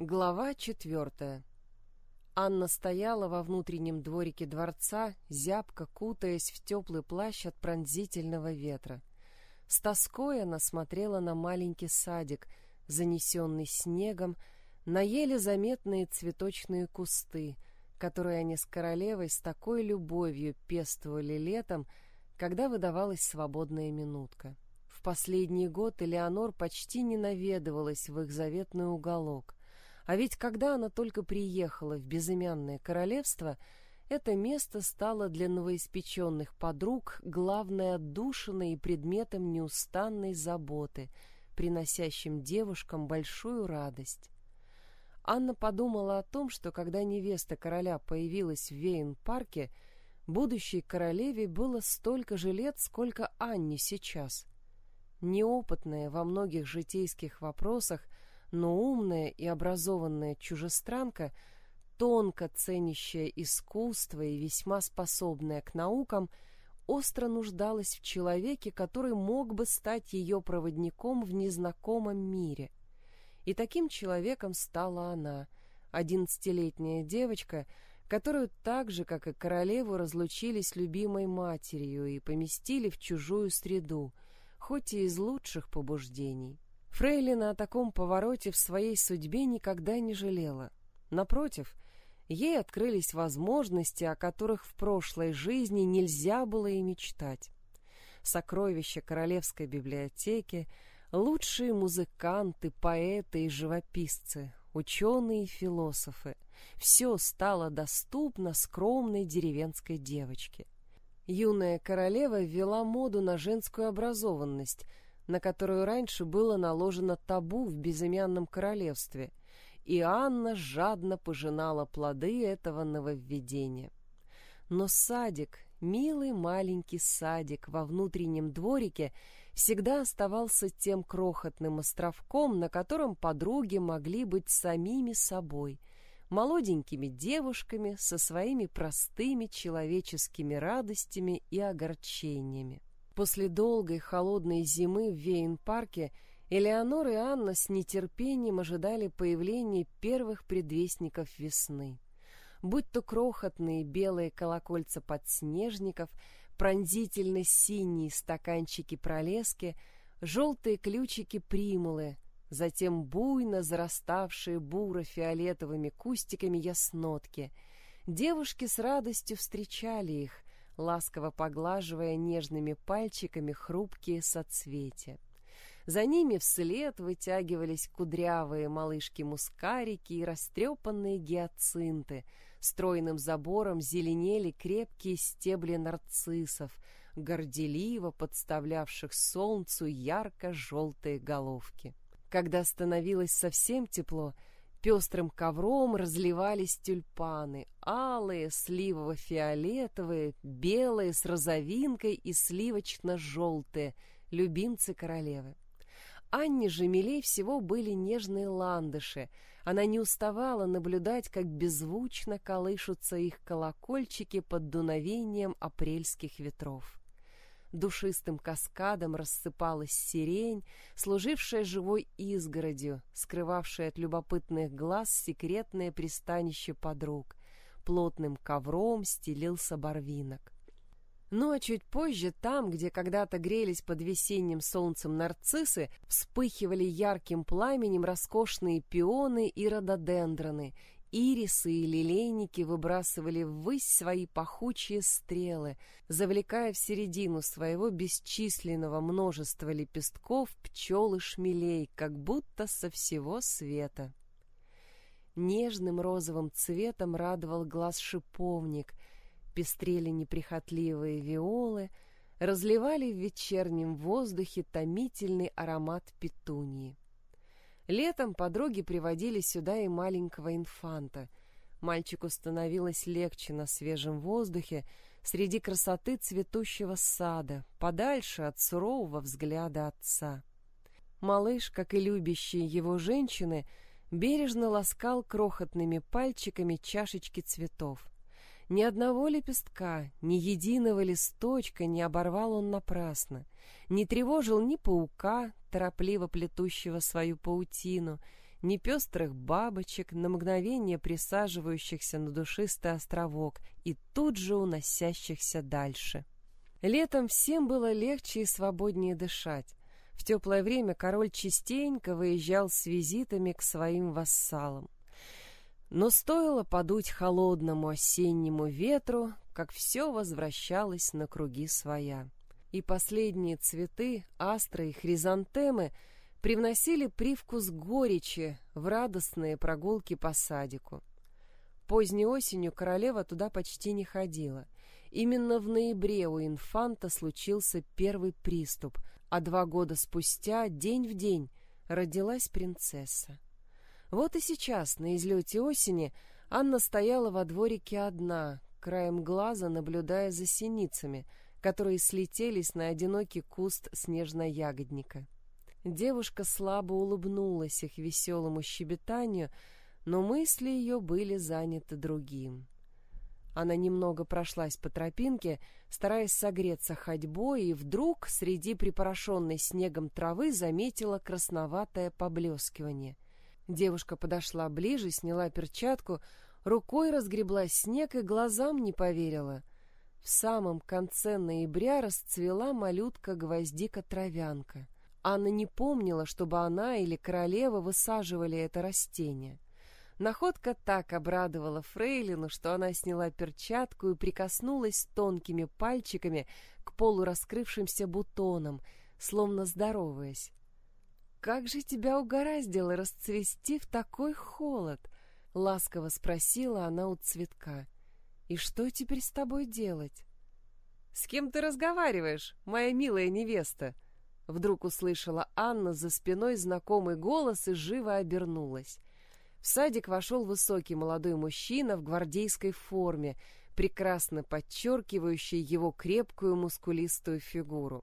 Глава четвертая. Анна стояла во внутреннем дворике дворца, зябко кутаясь в теплый плащ от пронзительного ветра. С тоской она смотрела на маленький садик, занесенный снегом, на еле заметные цветочные кусты, которые они с королевой с такой любовью пестовали летом, когда выдавалась свободная минутка. В последний год Элеонор почти не наведывалась в их заветный уголок. А ведь когда она только приехала в безымянное королевство, это место стало для новоиспеченных подруг главной отдушиной и предметом неустанной заботы, приносящим девушкам большую радость. Анна подумала о том, что когда невеста короля появилась в Вейн-парке, будущей королеве было столько же лет, сколько Анне сейчас. Неопытная во многих житейских вопросах, но умная и образованная чужестранка, тонко ценящая искусство и весьма способная к наукам, остро нуждалась в человеке, который мог бы стать ее проводником в незнакомом мире. И таким человеком стала она, одиннадцатилетняя девочка, которую так же, как и королеву, разлучили с любимой матерью и поместили в чужую среду, хоть и из лучших побуждений. Фрейлина о таком повороте в своей судьбе никогда не жалела. Напротив, ей открылись возможности, о которых в прошлой жизни нельзя было и мечтать. Сокровища Королевской библиотеки, лучшие музыканты, поэты и живописцы, ученые и философы — все стало доступно скромной деревенской девочке. Юная королева ввела моду на женскую образованность — на которую раньше было наложено табу в безымянном королевстве, и Анна жадно пожинала плоды этого нововведения. Но садик, милый маленький садик во внутреннем дворике, всегда оставался тем крохотным островком, на котором подруги могли быть самими собой, молоденькими девушками со своими простыми человеческими радостями и огорчениями. После долгой холодной зимы в Вейн-парке Элеонор и Анна с нетерпением ожидали появления первых предвестников весны. Будь то крохотные белые колокольца подснежников, пронзительно синие стаканчики пролески, желтые ключики примулы, затем буйно зараставшие буро-фиолетовыми кустиками яснотки. Девушки с радостью встречали их, ласково поглаживая нежными пальчиками хрупкие соцветия. За ними вслед вытягивались кудрявые малышки-мускарики и растрепанные гиацинты. Стройным забором зеленели крепкие стебли нарциссов, горделиво подставлявших солнцу ярко-желтые головки. Когда становилось совсем тепло, Пестрым ковром разливались тюльпаны, алые, сливово-фиолетовые, белые с розовинкой и сливочно-желтые, любимцы королевы. Анне же милей всего были нежные ландыши. Она не уставала наблюдать, как беззвучно колышутся их колокольчики под дуновением апрельских ветров душистым каскадом рассыпалась сирень, служившая живой изгородью, скрывавшая от любопытных глаз секретное пристанище подруг. Плотным ковром стелился барвинок. Ну а чуть позже, там, где когда-то грелись под весенним солнцем нарциссы, вспыхивали ярким пламенем роскошные пионы и рододендроны, Ирисы и лилейники выбрасывали ввысь свои пахучие стрелы, завлекая в середину своего бесчисленного множества лепестков пчел и шмелей, как будто со всего света. Нежным розовым цветом радовал глаз шиповник, пестрели неприхотливые виолы, разливали в вечернем воздухе томительный аромат петунии. Летом подруги приводили сюда и маленького инфанта. Мальчику становилось легче на свежем воздухе, среди красоты цветущего сада, подальше от сурового взгляда отца. Малыш, как и любящие его женщины, бережно ласкал крохотными пальчиками чашечки цветов. Ни одного лепестка, ни единого листочка не оборвал он напрасно, не тревожил ни паука, торопливо плетущего свою паутину, ни пестрых бабочек, на мгновение присаживающихся на душистый островок и тут же уносящихся дальше. Летом всем было легче и свободнее дышать. В теплое время король частенько выезжал с визитами к своим вассалам. Но стоило подуть холодному осеннему ветру, как все возвращалось на круги своя. И последние цветы, астры и хризантемы привносили привкус горечи в радостные прогулки по садику. Поздней осенью королева туда почти не ходила. Именно в ноябре у инфанта случился первый приступ, а два года спустя, день в день, родилась принцесса. Вот и сейчас, на излете осени, Анна стояла во дворике одна, краем глаза наблюдая за синицами, которые слетелись на одинокий куст снежно-ягодника. Девушка слабо улыбнулась их веселому щебетанию, но мысли ее были заняты другим. Она немного прошлась по тропинке, стараясь согреться ходьбой, и вдруг среди припорошенной снегом травы заметила красноватое поблескивание — Девушка подошла ближе, сняла перчатку, рукой разгребла снег и глазам не поверила. В самом конце ноября расцвела малютка-гвоздика-травянка. Анна не помнила, чтобы она или королева высаживали это растение. Находка так обрадовала Фрейлину, что она сняла перчатку и прикоснулась тонкими пальчиками к полураскрывшимся бутонам, словно здороваясь. «Как же тебя угораздило расцвести в такой холод?» — ласково спросила она у цветка. «И что теперь с тобой делать?» «С кем ты разговариваешь, моя милая невеста?» Вдруг услышала Анна за спиной знакомый голос и живо обернулась. В садик вошел высокий молодой мужчина в гвардейской форме, прекрасно подчеркивающий его крепкую мускулистую фигуру.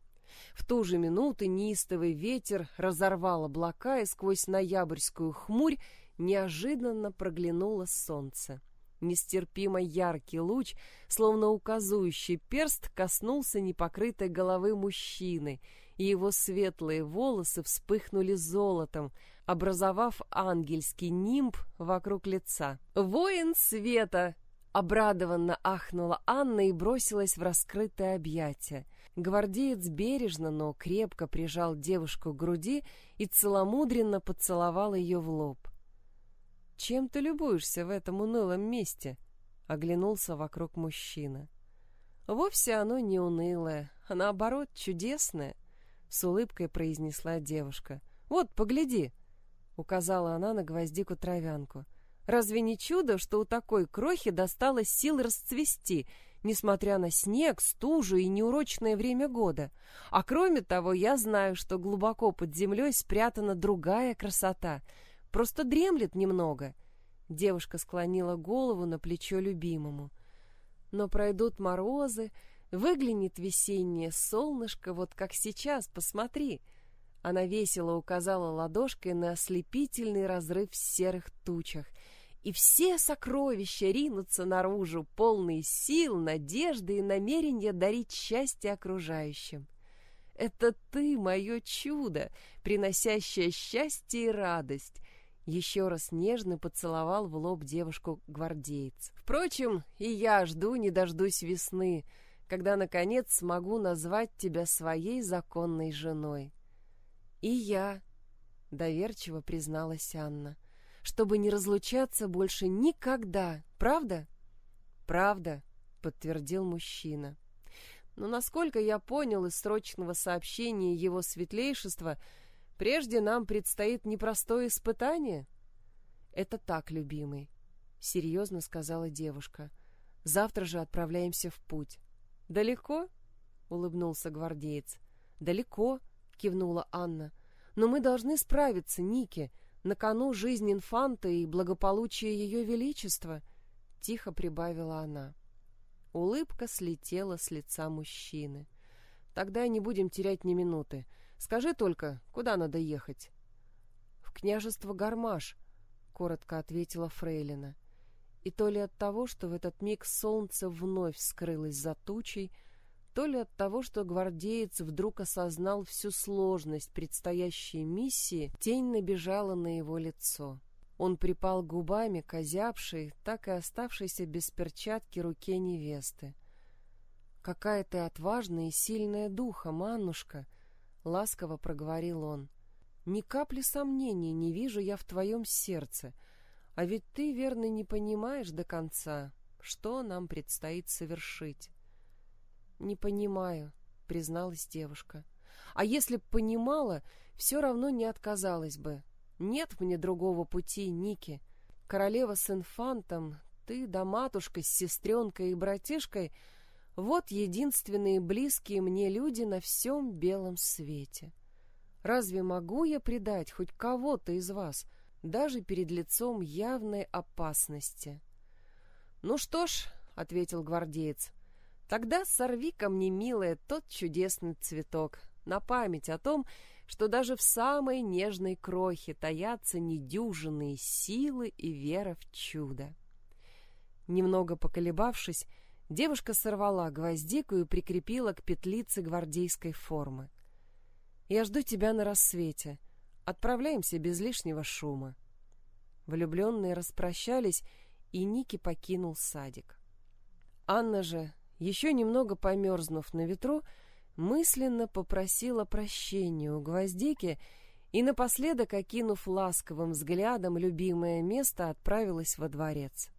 В ту же минуту неистовый ветер разорвал облака, и сквозь ноябрьскую хмурь неожиданно проглянуло солнце. Нестерпимо яркий луч, словно указующий перст, коснулся непокрытой головы мужчины, и его светлые волосы вспыхнули золотом, образовав ангельский нимб вокруг лица. «Воин света!» Обрадованно ахнула Анна и бросилась в раскрытое объятие. Гвардеец бережно, но крепко прижал девушку к груди и целомудренно поцеловал ее в лоб. «Чем ты любуешься в этом унылом месте?» — оглянулся вокруг мужчина. «Вовсе оно не унылое, а наоборот чудесное», — с улыбкой произнесла девушка. «Вот, погляди!» — указала она на гвоздику-травянку. «Разве не чудо, что у такой крохи досталось сил расцвести несмотря на снег, стужу и неурочное время года. А кроме того, я знаю, что глубоко под землей спрятана другая красота. Просто дремлет немного. Девушка склонила голову на плечо любимому. Но пройдут морозы, выглянет весеннее солнышко, вот как сейчас, посмотри. Она весело указала ладошкой на ослепительный разрыв в серых тучах — и все сокровища ринутся наружу, полные сил, надежды и намерения дарить счастье окружающим. Это ты, мое чудо, приносящее счастье и радость. Еще раз нежно поцеловал в лоб девушку гвардеец. Впрочем, и я жду, не дождусь весны, когда, наконец, смогу назвать тебя своей законной женой. И я, — доверчиво призналась Анна, — чтобы не разлучаться больше никогда, правда? Правда, подтвердил мужчина. Но насколько я понял из срочного сообщения его светлейшества, прежде нам предстоит непростое испытание. Это так, любимый, серьезно сказала девушка. Завтра же отправляемся в путь. Далеко? улыбнулся гвардеец. Далеко, кивнула Анна. Но мы должны справиться, Ники. На кону жизнь инфанта и благополучие ее величества, — тихо прибавила она. Улыбка слетела с лица мужчины. Тогда не будем терять ни минуты. Скажи только, куда надо ехать? В княжество Гармаш, — коротко ответила Фрейлина. И то ли от того, что в этот миг солнце вновь скрылось за тучей, то ли от того, что гвардеец вдруг осознал всю сложность предстоящей миссии, тень набежала на его лицо. Он припал губами к озябшей, так и оставшейся без перчатки руке невесты. «Какая ты отважная и сильная духом, Аннушка!» — ласково проговорил он. «Ни капли сомнений не вижу я в твоем сердце, а ведь ты, верно, не понимаешь до конца, что нам предстоит совершить». «Не понимаю», — призналась девушка. «А если б понимала, все равно не отказалась бы. Нет мне другого пути, Ники. Королева с инфантом, ты да матушка с сестренкой и братишкой — вот единственные близкие мне люди на всем белом свете. Разве могу я предать хоть кого-то из вас, даже перед лицом явной опасности? — Ну что ж, — ответил гвардеец, — тогда сорви ко мне, милая, тот чудесный цветок, на память о том, что даже в самой нежной крохе таятся недюжинные силы и вера в чудо. Немного поколебавшись, Девушка сорвала гвоздику и прикрепила к петлице гвардейской формы. «Я жду тебя на рассвете. Отправляемся без лишнего шума». Влюбленные распрощались, и Ники покинул садик. Анна же, еще немного померзнув на ветру, мысленно попросила прощения у гвоздики и напоследок, окинув ласковым взглядом любимое место, отправилась во дворец.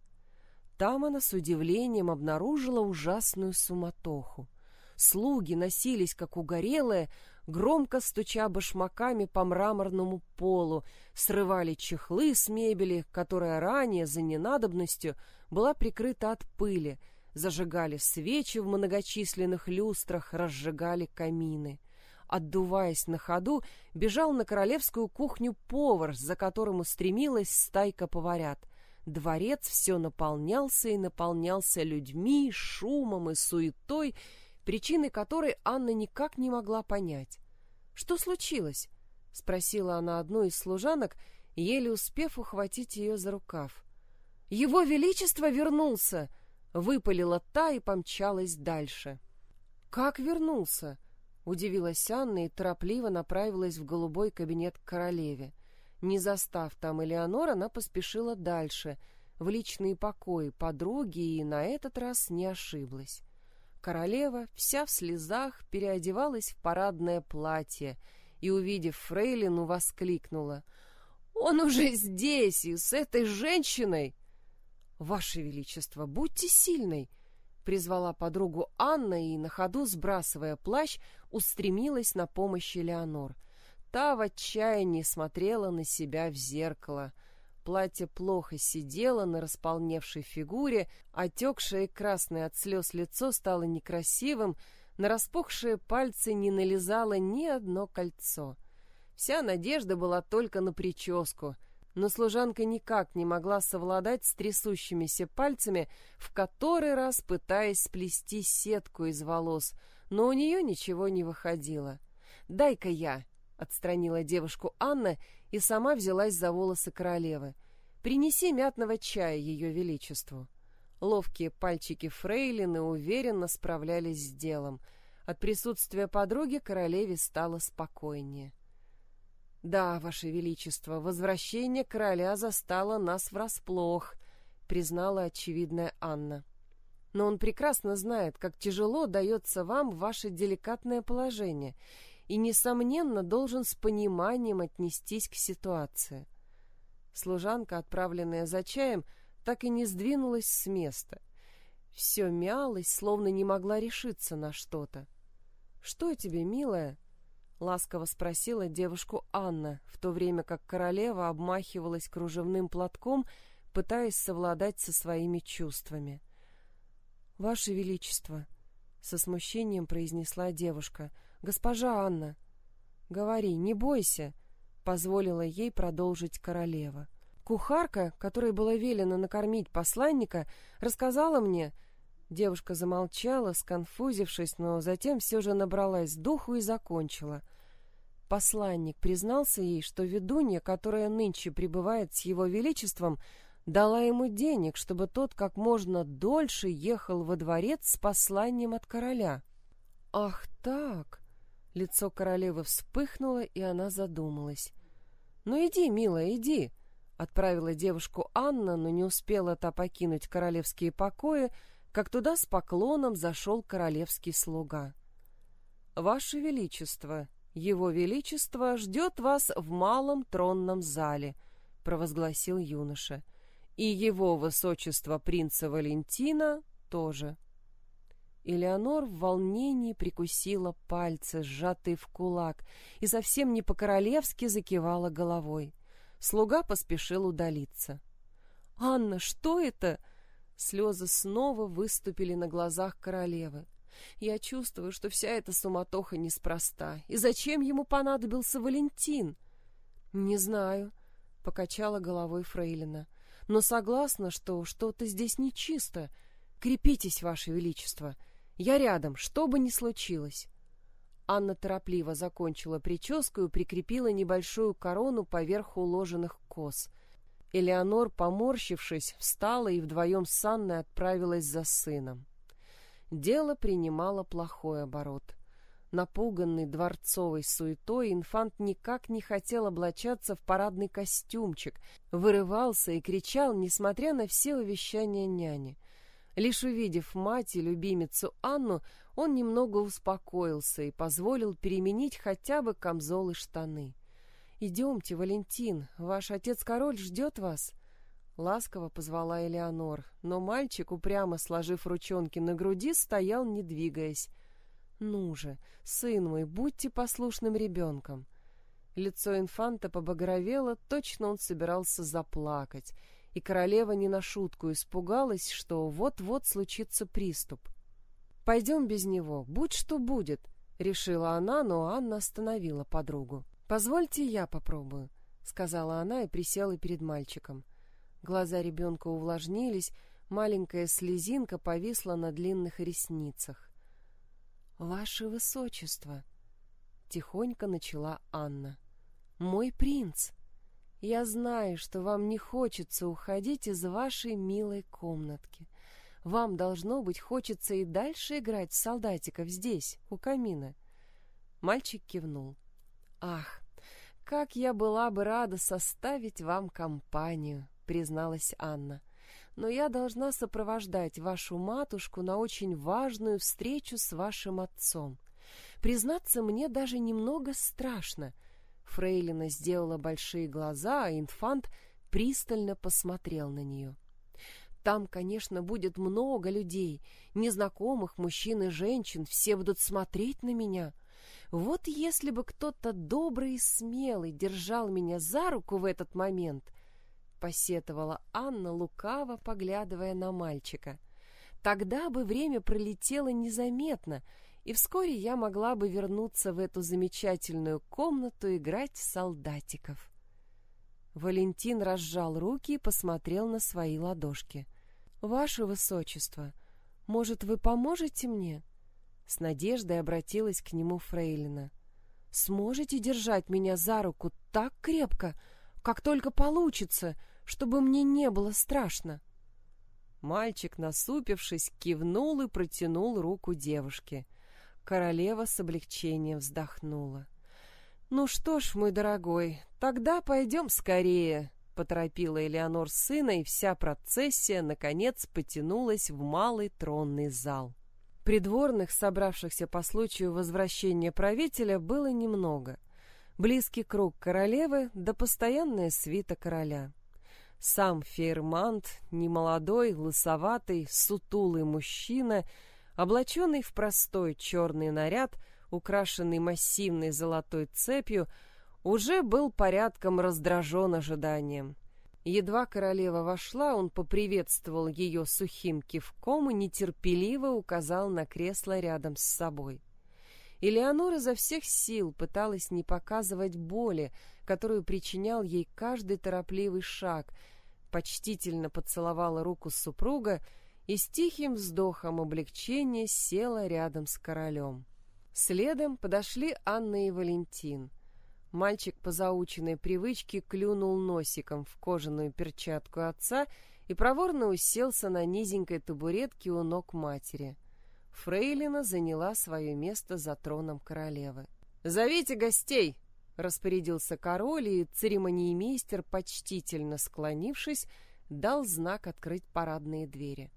Там она с удивлением обнаружила ужасную суматоху. Слуги носились, как угорелые, громко стуча башмаками по мраморному полу, срывали чехлы с мебели, которая ранее, за ненадобностью, была прикрыта от пыли, зажигали свечи в многочисленных люстрах, разжигали камины. Отдуваясь на ходу, бежал на королевскую кухню повар, за которым устремилась стайка поварят — Дворец все наполнялся и наполнялся людьми, шумом и суетой, причины которой Анна никак не могла понять. «Что случилось?» — спросила она одну из служанок, еле успев ухватить ее за рукав. «Его Величество вернулся!» — выпалила та и помчалась дальше. «Как вернулся?» — удивилась Анна и торопливо направилась в голубой кабинет к королеве. Не застав там Элеонор, она поспешила дальше, в личные покои подруги, и на этот раз не ошиблась. Королева, вся в слезах, переодевалась в парадное платье и, увидев Фрейлину, воскликнула. «Он уже здесь, и с этой женщиной!» «Ваше Величество, будьте сильной!» призвала подругу Анна и, на ходу сбрасывая плащ, устремилась на помощь Элеонор — Та в отчаянии смотрела на себя в зеркало. Платье плохо сидело на располневшей фигуре, отекшее красное от слез лицо стало некрасивым, на распухшие пальцы не налезало ни одно кольцо. Вся надежда была только на прическу, но служанка никак не могла совладать с трясущимися пальцами, в который раз пытаясь сплести сетку из волос, но у нее ничего не выходило. «Дай-ка я!» Отстранила девушку Анна и сама взялась за волосы королевы. «Принеси мятного чая ее величеству». Ловкие пальчики фрейлины уверенно справлялись с делом. От присутствия подруги королеве стало спокойнее. «Да, ваше величество, возвращение короля застало нас врасплох», — признала очевидная Анна. «Но он прекрасно знает, как тяжело дается вам ваше деликатное положение, и, несомненно, должен с пониманием отнестись к ситуации. Служанка, отправленная за чаем, так и не сдвинулась с места. Все мялось, словно не могла решиться на что-то. «Что тебе, милая?» — ласково спросила девушку Анна, в то время как королева обмахивалась кружевным платком, пытаясь совладать со своими чувствами. «Ваше Величество!» — со смущением произнесла девушка — «Госпожа Анна!» «Говори, не бойся!» — позволила ей продолжить королева. «Кухарка, которой было велено накормить посланника, рассказала мне...» Девушка замолчала, сконфузившись, но затем все же набралась духу и закончила. Посланник признался ей, что ведунья, которая нынче пребывает с его величеством, дала ему денег, чтобы тот как можно дольше ехал во дворец с посланием от короля. «Ах так!» Лицо королевы вспыхнуло, и она задумалась. «Ну иди, милая, иди!» Отправила девушку Анна, но не успела та покинуть королевские покои, как туда с поклоном зашел королевский слуга. «Ваше Величество, Его Величество ждет вас в малом тронном зале», — провозгласил юноша. «И Его Высочество принца Валентина тоже». Элеонор в волнении прикусила пальцы, сжатые в кулак, и совсем не по-королевски закивала головой. Слуга поспешил удалиться. «Анна, что это?» Слезы снова выступили на глазах королевы. «Я чувствую, что вся эта суматоха неспроста. И зачем ему понадобился Валентин?» «Не знаю», — покачала головой Фрейлина. «Но согласна, что что-то здесь нечисто. Крепитесь, Ваше Величество. Я рядом, что бы ни случилось. Анна торопливо закончила прическу и прикрепила небольшую корону поверх уложенных кос. Элеонор, поморщившись, встала и вдвоем с Анной отправилась за сыном. Дело принимало плохой оборот. Напуганный дворцовой суетой, инфант никак не хотел облачаться в парадный костюмчик, вырывался и кричал, несмотря на все увещания няни. Лишь увидев мать и любимицу Анну, он немного успокоился и позволил переменить хотя бы камзол и штаны. «Идемте, Валентин, ваш отец-король ждет вас». Ласково позвала Элеонор, но мальчик, упрямо сложив ручонки на груди, стоял, не двигаясь. «Ну же, сын мой, будьте послушным ребенком». Лицо инфанта побагровело, точно он собирался заплакать, и королева не на шутку испугалась, что вот-вот случится приступ. «Пойдем без него, будь что будет», — решила она, но Анна остановила подругу. «Позвольте я попробую», — сказала она и присела перед мальчиком. Глаза ребенка увлажнились, маленькая слезинка повисла на длинных ресницах. «Ваше высочество», — тихонько начала Анна, — «мой принц». Я знаю, что вам не хочется уходить из вашей милой комнатки. Вам, должно быть, хочется и дальше играть в солдатиков здесь, у камина. Мальчик кивнул. Ах, как я была бы рада составить вам компанию, призналась Анна. Но я должна сопровождать вашу матушку на очень важную встречу с вашим отцом. Признаться, мне даже немного страшно — Фрейлина сделала большие глаза, а инфант пристально посмотрел на нее. Там, конечно, будет много людей, незнакомых мужчин и женщин, все будут смотреть на меня. Вот если бы кто-то добрый и смелый держал меня за руку в этот момент, посетовала Анна, лукаво поглядывая на мальчика. Тогда бы время пролетело незаметно, и вскоре я могла бы вернуться в эту замечательную комнату играть в солдатиков. Валентин разжал руки и посмотрел на свои ладошки. «Ваше Высочество, может, вы поможете мне?» С надеждой обратилась к нему Фрейлина. «Сможете держать меня за руку так крепко, как только получится, чтобы мне не было страшно?» Мальчик, насупившись, кивнул и протянул руку девушке. Королева с облегчением вздохнула. «Ну что ж, мой дорогой, тогда пойдем скорее», — поторопила Элеонор сына, и вся процессия, наконец, потянулась в малый тронный зал. Придворных, собравшихся по случаю возвращения правителя, было немного. Близкий круг королевы да постоянная свита короля. Сам Фейермант, немолодой, лысоватый, сутулый мужчина — Облаченный в простой черный наряд, украшенный массивной золотой цепью, уже был порядком раздражен ожиданием. Едва королева вошла, он поприветствовал ее сухим кивком и нетерпеливо указал на кресло рядом с собой. Элеонора изо всех сил пыталась не показывать боли, которую причинял ей каждый торопливый шаг, почтительно поцеловала руку супруга и с тихим вздохом облегчения села рядом с королем. Следом подошли Анна и Валентин. Мальчик по заученной привычке клюнул носиком в кожаную перчатку отца и проворно уселся на низенькой табуретке у ног матери. Фрейлина заняла свое место за троном королевы. «Зовите гостей!» — распорядился король, и церемониймейстер, почтительно склонившись, дал знак открыть парадные двери.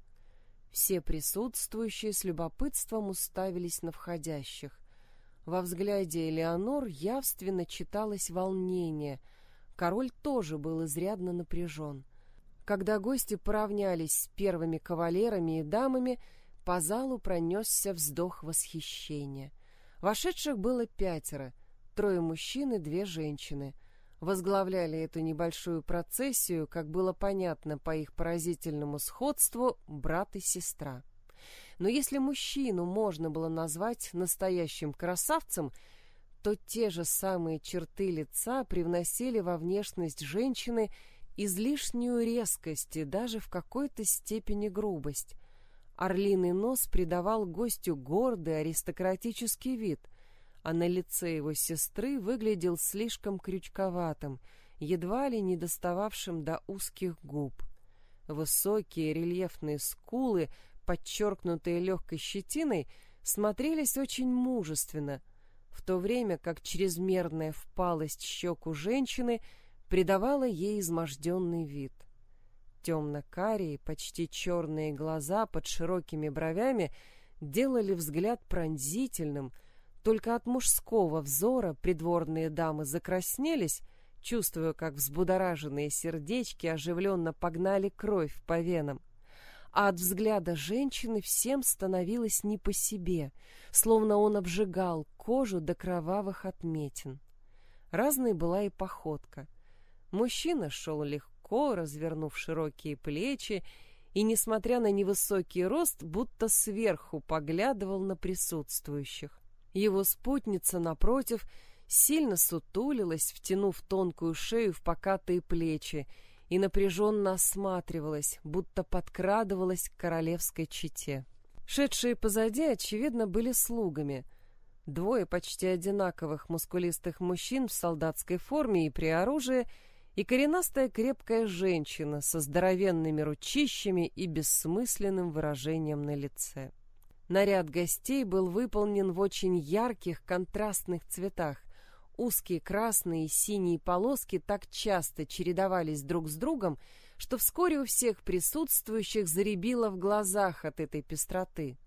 Все присутствующие с любопытством уставились на входящих. Во взгляде Элеонор явственно читалось волнение. Король тоже был изрядно напряжен. Когда гости поравнялись с первыми кавалерами и дамами, по залу пронесся вздох восхищения. Вошедших было пятеро, трое мужчин и две женщины — возглавляли эту небольшую процессию, как было понятно по их поразительному сходству, брат и сестра. Но если мужчину можно было назвать настоящим красавцем, то те же самые черты лица привносили во внешность женщины излишнюю резкость и даже в какой-то степени грубость. Орлиный нос придавал гостю гордый аристократический вид — а на лице его сестры выглядел слишком крючковатым, едва ли не достававшим до узких губ. Высокие рельефные скулы, подчеркнутые легкой щетиной, смотрелись очень мужественно, в то время как чрезмерная впалость щек у женщины придавала ей изможденный вид. Темно-карие, почти черные глаза под широкими бровями делали взгляд пронзительным — только от мужского взора придворные дамы закраснелись, чувствуя, как взбудораженные сердечки оживленно погнали кровь по венам. А от взгляда женщины всем становилось не по себе, словно он обжигал кожу до кровавых отметин. Разной была и походка. Мужчина шел легко, развернув широкие плечи, и, несмотря на невысокий рост, будто сверху поглядывал на присутствующих. Его спутница, напротив, сильно сутулилась, втянув тонкую шею в покатые плечи, и напряженно осматривалась, будто подкрадывалась к королевской чете. Шедшие позади, очевидно, были слугами. Двое почти одинаковых мускулистых мужчин в солдатской форме и при оружии и коренастая крепкая женщина со здоровенными ручищами и бессмысленным выражением на лице. Наряд гостей был выполнен в очень ярких контрастных цветах. Узкие красные и синие полоски так часто чередовались друг с другом, что вскоре у всех присутствующих заребило в глазах от этой пестроты.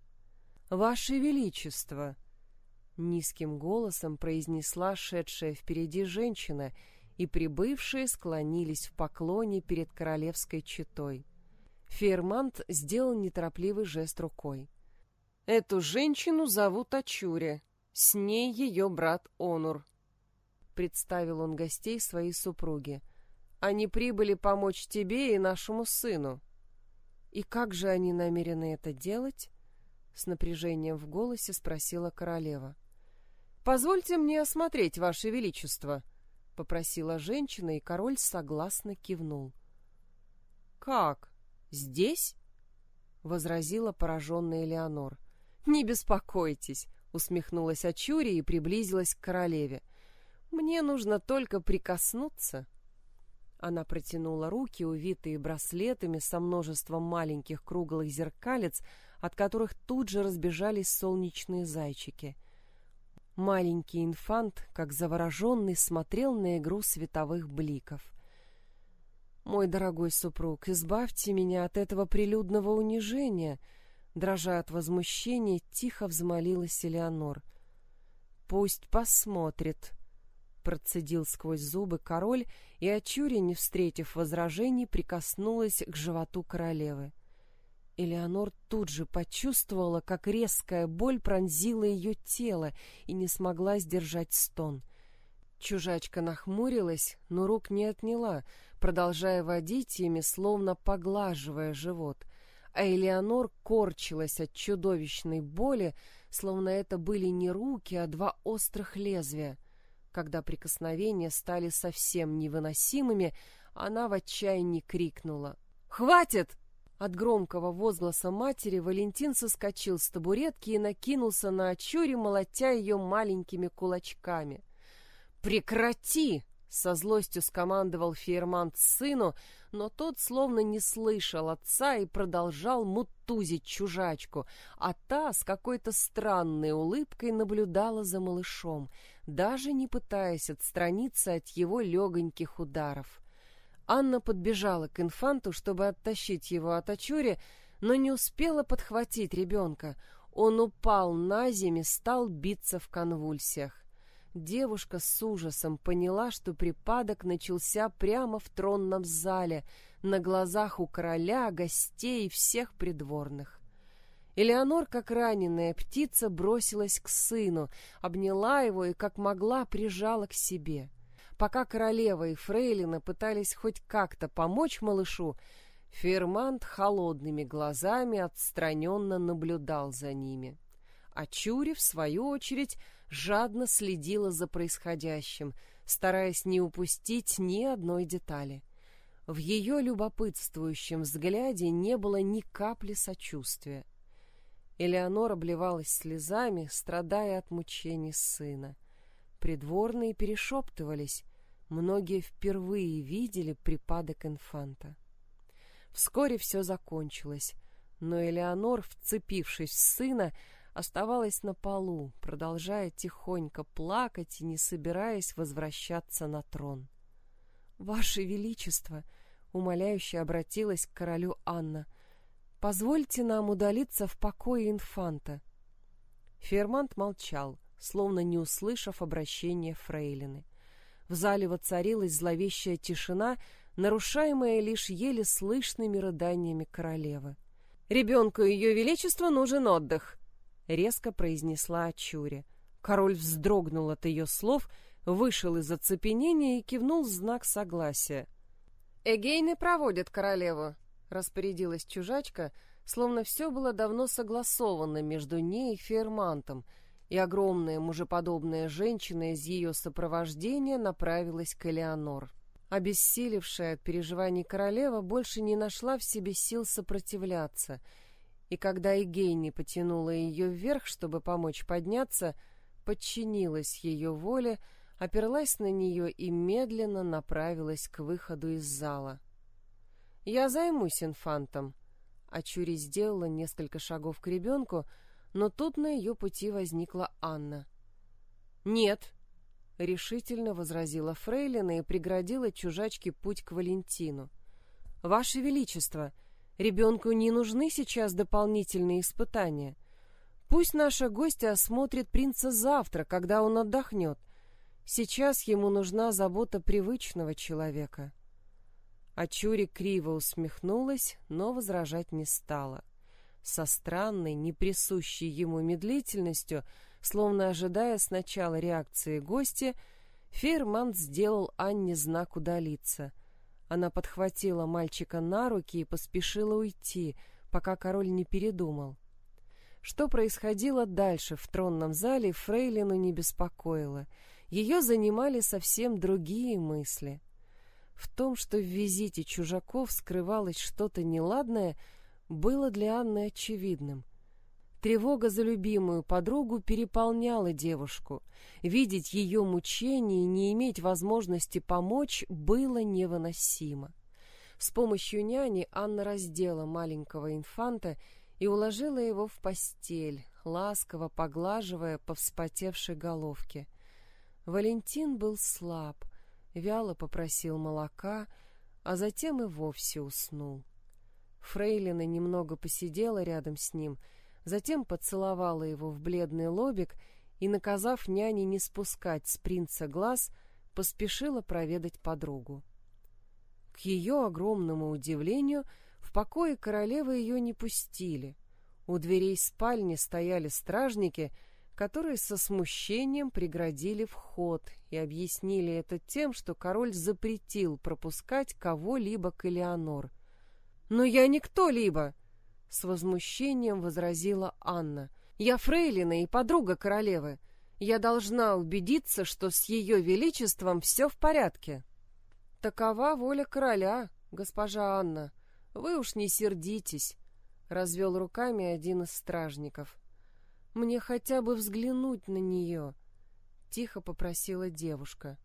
«Ваше Величество!» — низким голосом произнесла шедшая впереди женщина, и прибывшие склонились в поклоне перед королевской четой. Фермант сделал неторопливый жест рукой. Эту женщину зовут Ачуре. С ней ее брат Онур. Представил он гостей своей супруги. Они прибыли помочь тебе и нашему сыну. И как же они намерены это делать? С напряжением в голосе спросила королева. Позвольте мне осмотреть, ваше величество, попросила женщина, и король согласно кивнул. Как? Здесь? возразила пораженная Элеонор. «Не беспокойтесь», — усмехнулась Ачури и приблизилась к королеве. «Мне нужно только прикоснуться». Она протянула руки, увитые браслетами со множеством маленьких круглых зеркалец, от которых тут же разбежались солнечные зайчики. Маленький инфант, как завороженный, смотрел на игру световых бликов. «Мой дорогой супруг, избавьте меня от этого прилюдного унижения», Дрожа от возмущения, тихо взмолилась Элеонор. «Пусть посмотрит», — процедил сквозь зубы король, и Ачури, не встретив возражений, прикоснулась к животу королевы. Элеонор тут же почувствовала, как резкая боль пронзила ее тело и не смогла сдержать стон. Чужачка нахмурилась, но рук не отняла, продолжая водить ими, словно поглаживая живот — а Элеонор корчилась от чудовищной боли, словно это были не руки, а два острых лезвия. Когда прикосновения стали совсем невыносимыми, она в отчаянии крикнула. «Хватит!» От громкого возгласа матери Валентин соскочил с табуретки и накинулся на Ачури, молотя ее маленькими кулачками. «Прекрати!» — Со злостью скомандовал Фейермант сыну, но тот словно не слышал отца и продолжал мутузить чужачку, а та с какой-то странной улыбкой наблюдала за малышом, даже не пытаясь отстраниться от его легоньких ударов. Анна подбежала к инфанту, чтобы оттащить его от очури, но не успела подхватить ребенка. Он упал на землю, стал биться в конвульсиях. Девушка с ужасом поняла, что припадок начался прямо в тронном зале, на глазах у короля, гостей и всех придворных. Элеонор, как раненая птица, бросилась к сыну, обняла его и, как могла, прижала к себе. Пока королева и фрейлина пытались хоть как-то помочь малышу, Фермант холодными глазами отстраненно наблюдал за ними. А Чури, в свою очередь, жадно следила за происходящим, стараясь не упустить ни одной детали. В ее любопытствующем взгляде не было ни капли сочувствия. Элеонора обливалась слезами, страдая от мучений сына. Придворные перешептывались, многие впервые видели припадок инфанта. Вскоре все закончилось, но Элеонор, вцепившись в сына, оставалась на полу, продолжая тихонько плакать и не собираясь возвращаться на трон. «Ваше Величество!» — умоляюще обратилась к королю Анна. «Позвольте нам удалиться в покое инфанта». Фермант молчал, словно не услышав обращения фрейлины. В зале воцарилась зловещая тишина, нарушаемая лишь еле слышными рыданиями королевы. «Ребенку Ее Величества нужен отдых», — резко произнесла Ачури. Король вздрогнул от ее слов, вышел из оцепенения и кивнул знак согласия. «Эгейны проводят королеву», — распорядилась чужачка, словно все было давно согласовано между ней и Фермантом, и огромная мужеподобная женщина из ее сопровождения направилась к Элеонор. Обессилевшая от переживаний королева больше не нашла в себе сил сопротивляться — и когда Игейни потянула ее вверх, чтобы помочь подняться, подчинилась ее воле, оперлась на нее и медленно направилась к выходу из зала. «Я займусь инфантом», а Чури сделала несколько шагов к ребенку, но тут на ее пути возникла Анна. «Нет», — решительно возразила Фрейлина и преградила чужачке путь к Валентину. «Ваше Величество, Ребенку не нужны сейчас дополнительные испытания. Пусть наша гостья осмотрит принца завтра, когда он отдохнет. Сейчас ему нужна забота привычного человека. А Чури криво усмехнулась, но возражать не стала. Со странной, неприсущей ему медлительностью, словно ожидая сначала реакции гостя, Фермант сделал Анне знак удалиться — она подхватила мальчика на руки и поспешила уйти, пока король не передумал. Что происходило дальше в тронном зале, Фрейлину не беспокоило. Ее занимали совсем другие мысли. В том, что в визите чужаков скрывалось что-то неладное, было для Анны очевидным. Тревога за любимую подругу переполняла девушку. Видеть ее мучения и не иметь возможности помочь было невыносимо. С помощью няни Анна раздела маленького инфанта и уложила его в постель, ласково поглаживая по вспотевшей головке. Валентин был слаб, вяло попросил молока, а затем и вовсе уснул. Фрейлина немного посидела рядом с ним — затем поцеловала его в бледный лобик и, наказав няне не спускать с принца глаз, поспешила проведать подругу. К ее огромному удивлению, в покое королевы ее не пустили. У дверей спальни стояли стражники, которые со смущением преградили вход и объяснили это тем, что король запретил пропускать кого-либо к Элеонор. «Но я не кто-либо!» С возмущением возразила Анна. «Я фрейлина и подруга королевы. Я должна убедиться, что с ее величеством все в порядке». «Такова воля короля, госпожа Анна. Вы уж не сердитесь», — развел руками один из стражников. «Мне хотя бы взглянуть на нее», — тихо попросила девушка.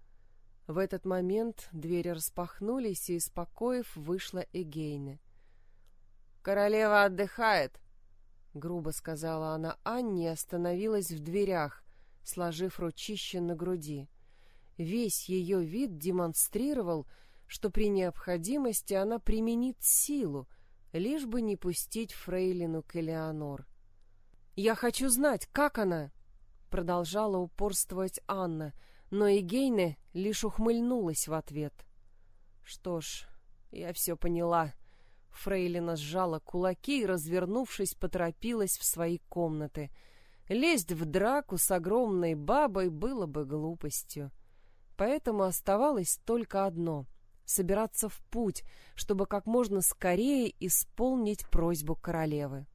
В этот момент двери распахнулись, и из покоев вышла Эгейна. «Королева отдыхает», — грубо сказала она Анне и остановилась в дверях, сложив ручище на груди. Весь ее вид демонстрировал, что при необходимости она применит силу, лишь бы не пустить фрейлину к Элеонор. «Я хочу знать, как она?» — продолжала упорствовать Анна — но Игейне лишь ухмыльнулась в ответ. «Что ж, я все поняла». Фрейлина сжала кулаки и, развернувшись, поторопилась в свои комнаты. Лезть в драку с огромной бабой было бы глупостью. Поэтому оставалось только одно — собираться в путь, чтобы как можно скорее исполнить просьбу королевы.